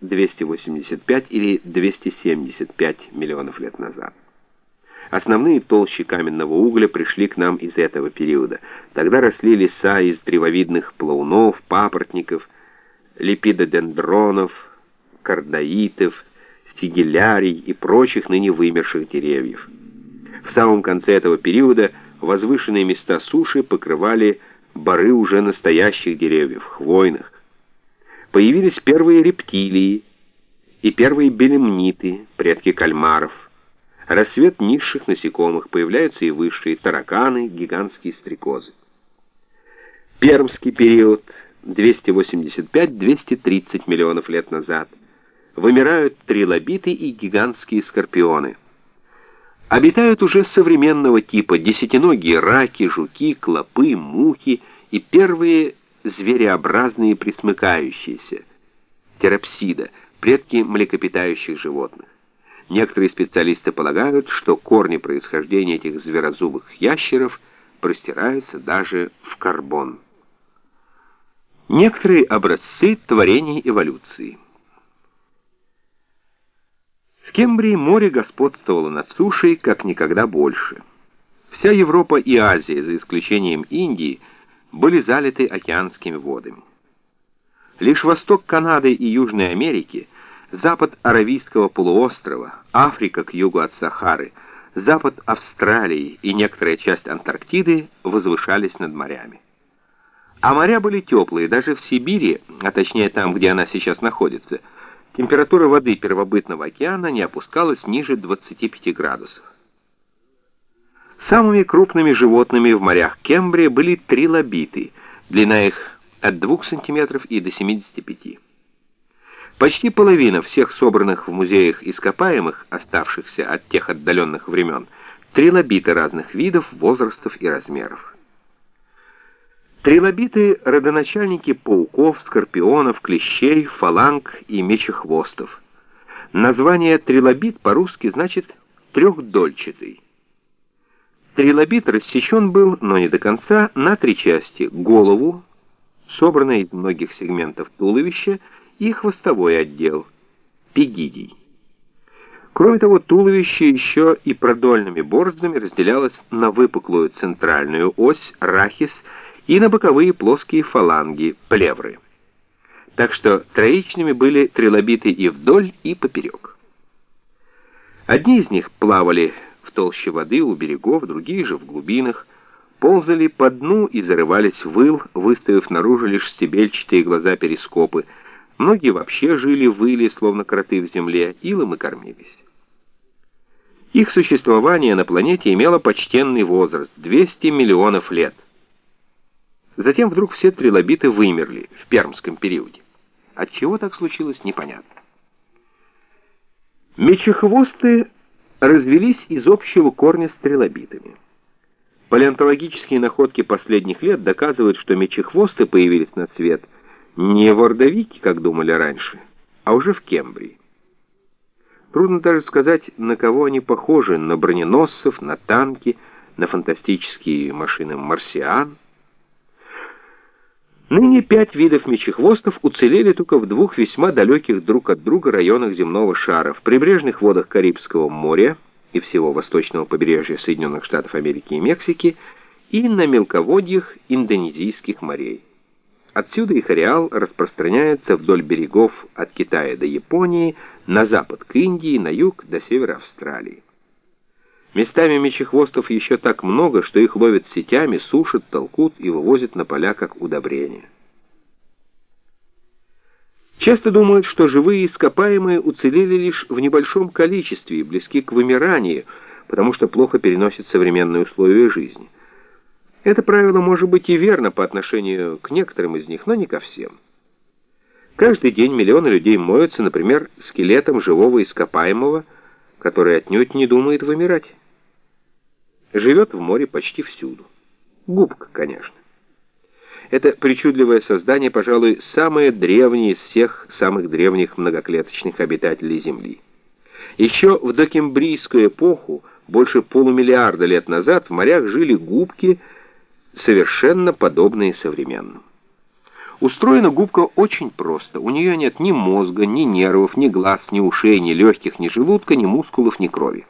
285 или 275 миллионов лет назад. Основные толщи каменного угля пришли к нам из этого периода. Тогда росли леса из древовидных плаунов, папоротников, липидодендронов, кардаитов, сигелярий и прочих ныне вымерших деревьев. В самом конце этого периода возвышенные места суши покрывали боры уже настоящих деревьев, хвойных. Появились первые рептилии и первые белемниты, предки кальмаров. Рассвет низших насекомых, появляются и высшие тараканы, гигантские стрекозы. Пермский период 285-230 миллионов лет назад. Вымирают трилобиты и гигантские скорпионы. Обитают уже современного типа десятиногие раки, жуки, клопы, мухи и первые звереобразные присмыкающиеся, терапсида, предки млекопитающих животных. Некоторые специалисты полагают, что корни происхождения этих зверозубых ящеров простираются даже в карбон. Некоторые образцы творений эволюции. В Кембрии море господствовало над сушей как никогда больше. Вся Европа и Азия, за исключением Индии, были залиты океанскими водами. Лишь восток Канады и Южной Америки, запад Аравийского полуострова, Африка к югу от Сахары, запад Австралии и некоторая часть Антарктиды возвышались над морями. А моря были теплые, даже в Сибири, а точнее там, где она сейчас находится – температура воды первобытного океана не опускалась ниже 25 градусов. Самыми крупными животными в морях Кембрия были трилобиты, длина их от 2 см и до 75 Почти половина всех собранных в музеях ископаемых, оставшихся от тех отдаленных времен, трилобиты разных видов, возрастов и размеров. Трилобиты — родоначальники пауков, скорпионов, клещей, фаланг и мечехвостов. Название трилобит по-русски значит «трехдольчатый». Трилобит рассечен был, но не до конца, на три части — голову, собранное из многих сегментов туловища, и хвостовой отдел — пегидий. Кроме того, туловище еще и продольными борздами разделялось на выпуклую центральную ось, рахис — и на боковые плоские фаланги, плевры. Так что троичными были трилобиты и вдоль, и поперек. Одни из них плавали толще воды у берегов, другие же в глубинах, ползали по дну и зарывались в ил, выставив наружу лишь стебельчатые глаза перископы. Многие вообще жили в иле, словно кроты в земле, илом и кормились. Их существование на планете имело почтенный возраст — 200 миллионов лет — Затем вдруг все трилобиты вымерли в пермском периоде. От чего так случилось, непонятно. Мечехвосты развелись из общего корня с трилобитами. Палеонтологические находки последних лет доказывают, что мечехвосты появились на свет не в Ордовике, как думали раньше, а уже в Кембрии. Трудно даже сказать, на кого они похожи, на броненосцев, на танки, на фантастические машины марсиан. Ныне пять видов мечехвостов уцелели только в двух весьма далеких друг от друга районах земного шара, в прибрежных водах Карибского моря и всего восточного побережья Соединенных Штатов Америки и Мексики и на мелководьях индонезийских морей. Отсюда их ареал распространяется вдоль берегов от Китая до Японии, на запад к Индии, на юг до севера Австралии. Местами мечехвостов еще так много, что их ловят сетями, сушат, толкут и вывозят на поля как удобрение. Часто думают, что живые ископаемые уцелели лишь в небольшом количестве и близки к вымиранию, потому что плохо переносят современные условия жизни. Это правило может быть и верно по отношению к некоторым из них, но не ко всем. Каждый день миллионы людей моются, например, скелетом живого ископаемого, который отнюдь не думает вымирать. Живет в море почти всюду. Губка, конечно. Это причудливое создание, пожалуй, самое древнее из всех самых древних многоклеточных обитателей Земли. Еще в докембрийскую эпоху, больше полумиллиарда лет назад, в морях жили губки, совершенно подобные современным. Устроена губка очень просто. У нее нет ни мозга, ни нервов, ни глаз, ни ушей, ни легких, ни желудка, ни мускулов, ни крови.